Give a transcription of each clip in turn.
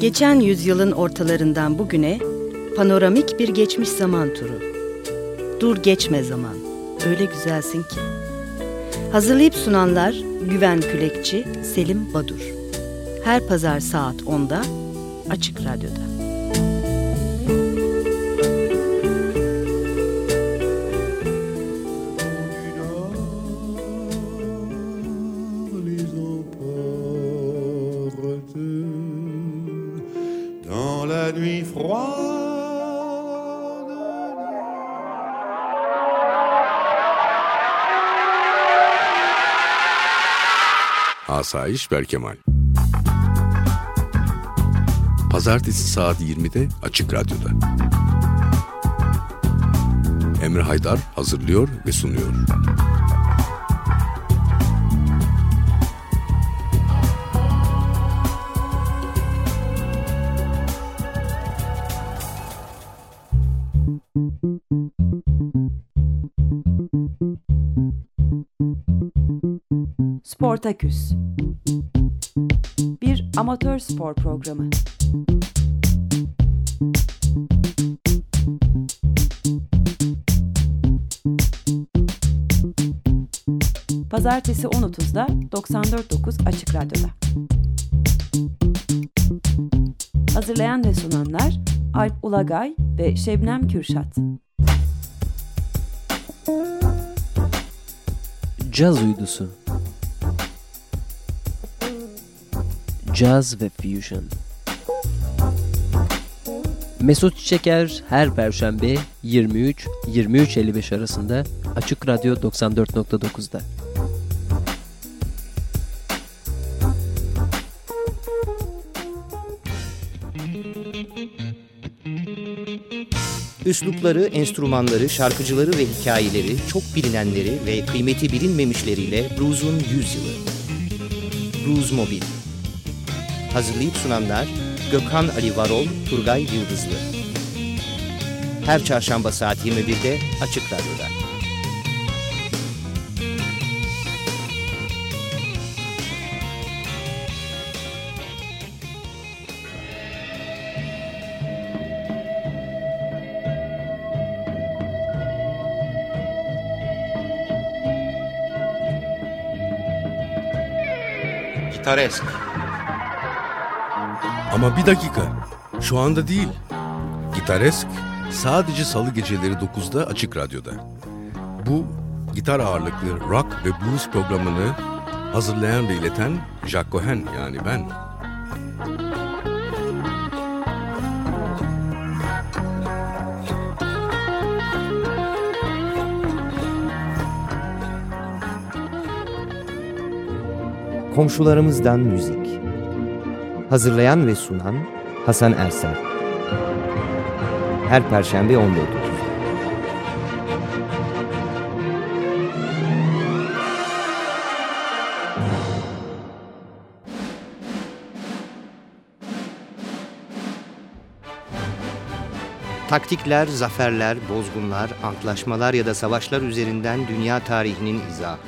Geçen yüzyılın ortalarından bugüne panoramik bir geçmiş zaman turu. Dur geçme zaman, öyle güzelsin ki. Hazırlayıp sunanlar Güven Külekçi, Selim Badur. Her pazar saat 10'da Açık Radyo'da. Nuit froide. Asayiş Berkemal Pazartesi saat 20'de Açık Radyo'da. Emre Haydar hazırlıyor ve sunuyor. Sportaküs Bir amatör spor programı. Pazartesi 10.30'da 94.9 Açık Radyo'da. Hazırlayan ve sunanlar Alp Ulagay ve Şebnem Kürşat. Caz uydusu Caz ve Fusion Mesut Çiçeker her perşembe 23-23.55 arasında Açık Radyo 94.9'da. Üslupları, enstrümanları, şarkıcıları ve hikayeleri, çok bilinenleri ve kıymeti bilinmemişleriyle Blues'un 100 yılı. Blues Mobil. Hazırlayıp sunanlar Gökhan Ali Varol, Turgay Yıldızlı. Her çarşamba saat 21'de Açık Radyo'da. Gitaresk. Ama bir dakika, şu anda değil. Gitaresk sadece salı geceleri 9'da Açık Radyo'da. Bu gitar ağırlıklı rock ve blues programını hazırlayan ve ileten Jack Cohen yani ben. Komşularımızdan müzik. Hazırlayan ve sunan Hasan Ersel. Her perşembe 14.30. Taktikler, zaferler, bozgunlar, antlaşmalar ya da savaşlar üzerinden dünya tarihinin izahı.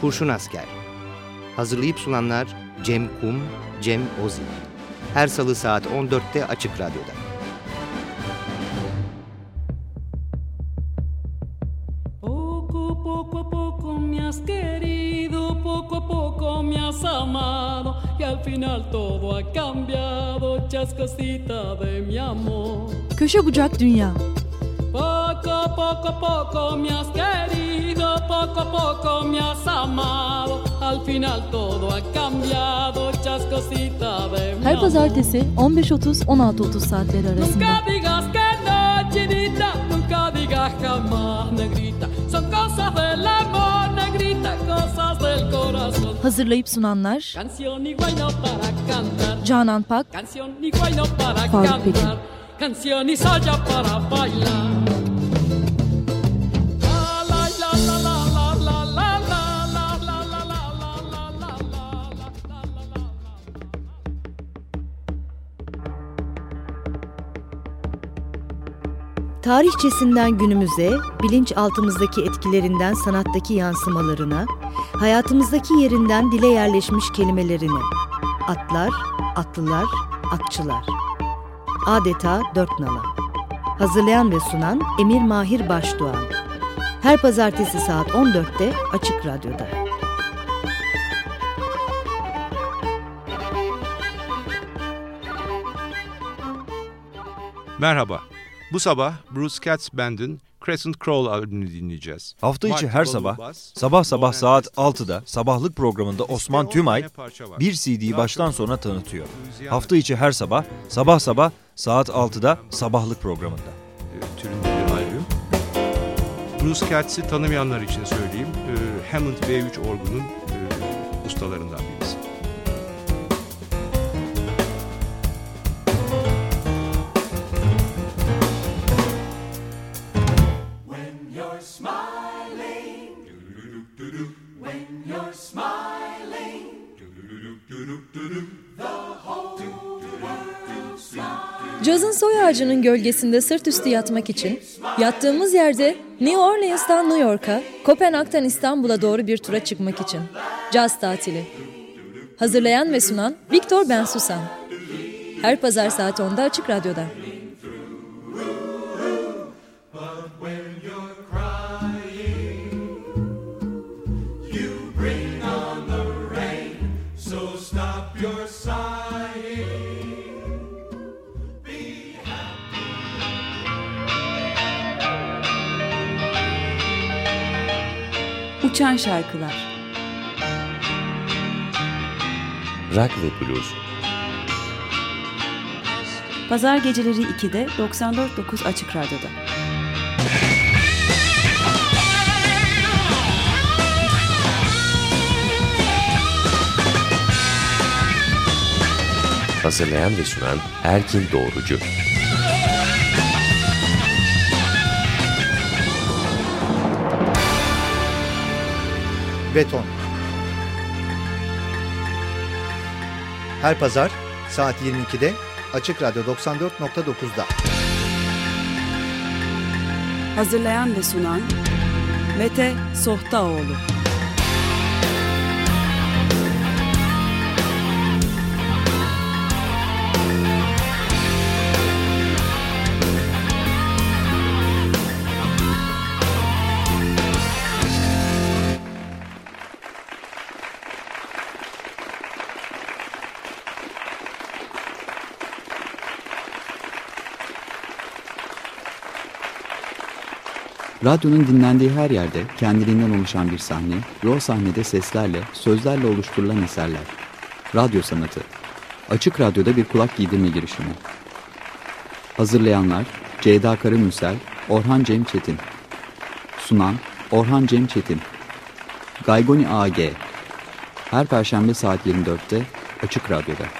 Kurşun Asker Hazırlayıp sunanlar Cem Kum, Cem Ozil. Her salı saat 14'te Açık Radyo'da. Poco, poco poco me has querido, poco a poco me has amado y al final todo ha cambiado, chascosita de mi amor. Köşe bucak dünya. Poco, poco poco me has querido, poco poco me has amado, al final todo ha cambiado, chascosita de mi Her amor. pazartesi 15.30-16.30 saatleri arasında. Nunca digas que no, chinita, nunca digas jamás, negrita. Son cosas del amor, negrita, cosas del corazón. Hazırlayıp sunanlar Canción y para cantar, Canan Pak, y guayno para Faruk Pekin. canción y soya para bailar. Tarihçesinden günümüze, bilinçaltımızdaki etkilerinden sanattaki yansımalarına, hayatımızdaki yerinden dile yerleşmiş kelimelerine. Atlar, atlılar, akçılar. Adeta dört nala. Hazırlayan ve sunan Emir Mahir Başdoğan. Her pazartesi saat 14'te Açık Radyo'da. Merhaba. Bu sabah Bruce Katz Band'in Crescent Crawl albümünü dinleyeceğiz. Hafta içi her sabah, sabah sabah saat Westphal. 6'da sabahlık programında Osman 10 Tümay bir CD'yi baştan sona tanıtıyor. Hafta içi her sabah, sabah sabah saat 6'da sabahlık programında. türünde bir albüm. Bruce Katz'i tanımayanlar için söyleyeyim. E, Hammond B3 orgunun e, ustalarından birisi. Cazın soy ağacının gölgesinde sırt üstü yatmak için yattığımız yerde New Orleans'tan New York'a, Kopenhag'dan İstanbul'a doğru bir tura çıkmak için. Caz tatili. Hazırlayan ve sunan Viktor Ben Susan. Her pazar saat 10'da Açık Radyo'da. Uçan Şarkılar Rock ve Blues. Pazar geceleri 2'de 94.9 Açık Radyo'da. Hazırlayan ve sunan Erkin Doğrucu. Beton. Her pazar saat 22'de Açık Radyo 94.9'da. Hazırlayan ve sunan Mete Sohtaoğlu. Radyonun dinlendiği her yerde kendiliğinden oluşan bir sahne ve sahnede seslerle, sözlerle oluşturulan eserler. Radyo sanatı. Açık Radyo'da bir kulak giydirme girişimi. Hazırlayanlar Ceyda Karamürsel, Orhan Cem Çetin. Sunan Orhan Cem Çetin. Gaygoni AG. Her Perşembe saat 24'te Açık Radyo'da.